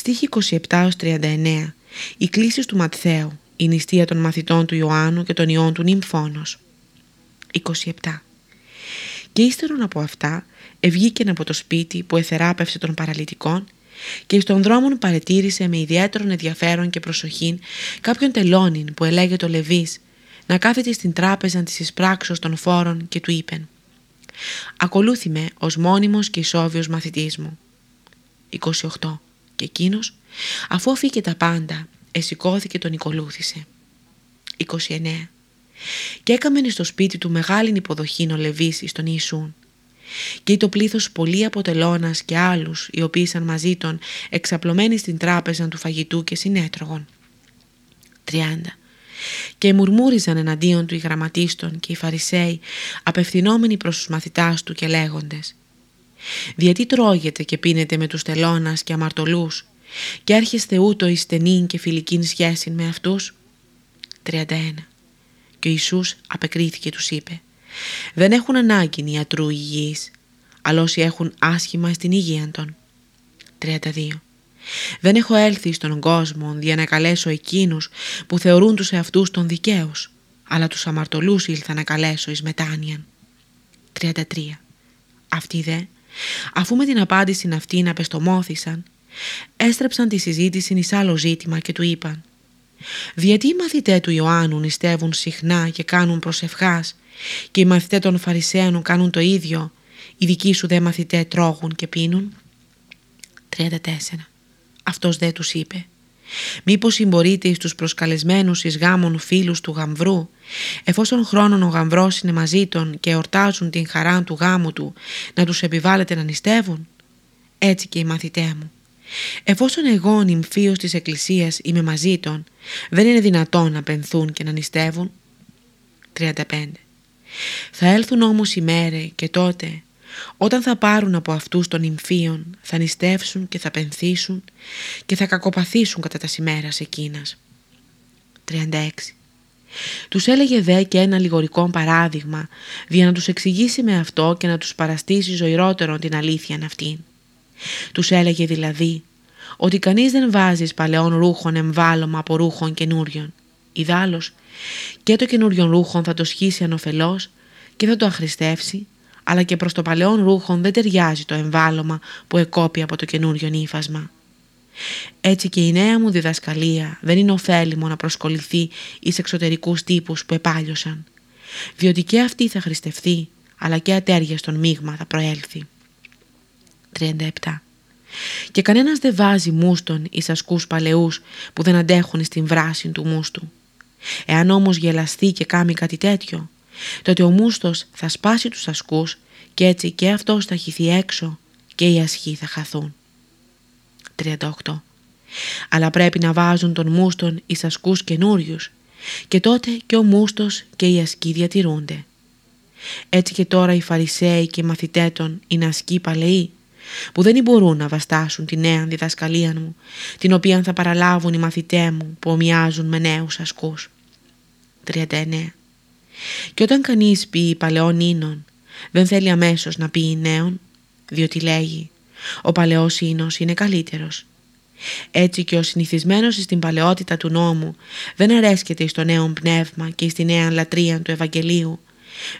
Στίχη 27-39 Η κλήση του Ματθαίου, η νηστεία των μαθητών του Ιωάννου και των ιών του Νυμφώνος. 27. Και ύστερον από αυτά ευγήκεν από το σπίτι που εθεράπευσε των παραλυτικών και στον δρόμο παρετήρησε με ιδιαίτερο ενδιαφέρον και προσοχήν κάποιον τελώνιν που ελέγε το Λεβίς να κάθεται στην τράπεζα της εισπράξεως των φόρων και του είπεν «Ακολούθη με ως μόνιμος και ισόβιος μαθητής μου». 28. Και εκείνος, αφού αφήκε τα πάντα, εσηκώθηκε τον οικολούθησε. 29. Και έκαμεν στο σπίτι του μεγάλην υποδοχή ο Λεβίς εις τον Ιησούν. Και το πλήθος πολύ αποτελώνας και άλλους, οι οποίοι ήσαν μαζί των εξαπλωμένοι στην τράπεζα του φαγητού και συνέτρωγον. 30. Και μουρμούριζαν εναντίον του οι γραμματίστων και οι Φαρισαίοι, απευθυνόμενοι προς τους μαθητάς του και λέγοντες «Γιατί τρώγετε και πίνετε με τους τελώνας και αμαρτωλούς και έρχεστε ούτω εις στενήν και φιλικήν σχέση με αυτούς» 31. Και ο Ιησούς απεκρίθηκε τους είπε «Δεν έχουν ανάγκη ιατρού υγιείς, αλλά όσοι έχουν άσχημα στην υγεία των». 32. Δεν έχω έλθει στον κόσμο για να καλέσω εκείνους που θεωρούν τους εαυτούς των δικαίους, αλλά τους αμαρτωλούς ήλθα να καλέσω εις μετάνοιαν. 33. Αυτοί δε, αφού με την απάντηση αυτήν απεστομώθησαν, έστρεψαν τη συζήτηση εις άλλο ζήτημα και του είπαν «Γιατί οι μαθητέ του Ιωάννου νηστεύουν συχνά και κάνουν προσευχάς και οι μαθητέ των Φαρισαίων κάνουν το ίδιο, οι δικοί σου δε μαθητέ τρώγουν και πίνουν» 34. Αυτός δε τους είπε «Μήπως συμπορείτε εις τους προσκαλεσμένους εις γάμων φίλους του γαμβρού, εφόσον χρόνων ο γαμβρός είναι μαζί των και εορτάζουν την χαρά του γάμου του, να τους επιβάλλετε να νηστεύουν» έτσι και οι μαθητές μου. Εφόσον εγώ νυμφίος της Εκκλησίας είμαι μαζί των, δεν είναι δυνατόν να πενθούν και να νηστεύουν; 35. Θα έλθουν όμως οι μέρε και τότε όταν θα πάρουν από αυτούς των νυμφίων θα νηστεύσουν και θα πενθήσουν και θα κακοπαθήσουν κατά τα σημέρας εκείνας. 36. Τους έλεγε δε και ένα λιγορικό παράδειγμα για να τους εξηγήσει με αυτό και να τους παραστήσει ζωηρότερον την αλήθεια αυτήν. Τους έλεγε δηλαδή ότι κανείς δεν βάζει παλαιών ρούχων εμβάλωμα από ρούχων καινούριων. Ιδάλλως και το καινούριον ρούχον θα το σχίσει ανοφελώς και θα το αχρηστεύσει αλλά και προς το παλαιόν ρούχον δεν ταιριάζει το εμβάλωμα που εκόπει από το καινούριο ύφασμα. Έτσι και η νέα μου διδασκαλία δεν είναι ωφέλιμο να προσκοληθεί εις εξωτερικούς τύπους που επάλιωσαν, διότι και αυτή θα χρηστευτεί, αλλά και ατέριαστον μείγμα θα προέλθει. 37. Και κανένας δεν βάζει μούστον εις ασκούς παλαιούς που δεν αντέχουν στην βράση του μούστου. Εάν όμως γελαστεί και κάνει κάτι τέτοιο, τότε ο μούστος θα σπάσει τους ασκούς και έτσι και αυτός θα χυθεί έξω και οι ασκοί θα χαθούν. 38. Αλλά πρέπει να βάζουν τον μούστον εις ασκούς καινούριους και τότε και ο μούστος και οι ασκοί διατηρούνται. Έτσι και τώρα οι Φαρισαίοι και οι μαθητέ των είναι ασκοί παλαιοί που δεν μπορούν να βαστάσουν τη νέα διδασκαλία μου την οποία θα παραλάβουν οι μαθητέ μου που ομοιάζουν με νέους ασκούς. 39. Και όταν κανείς πει παλαιών ίνων, δεν θέλει αμέσως να πει νέων, διότι λέγει «Ο παλαιός ίνος είναι καλύτερος». Έτσι και ο συνηθισμένος στην παλαιότητα του νόμου δεν αρέσκεται στο νέο πνεύμα και στη νέα λατρεία του Ευαγγελίου,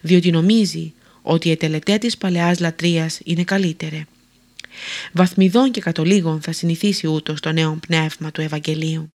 διότι νομίζει ότι η ετελετέ της παλαιάς λατρείας είναι καλύτερη. Βαθμιδών και κατολίγων θα συνηθίσει ούτως το νέο πνεύμα του Ευαγγελίου.